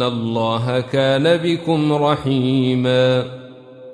ان الله كان بكم رحيما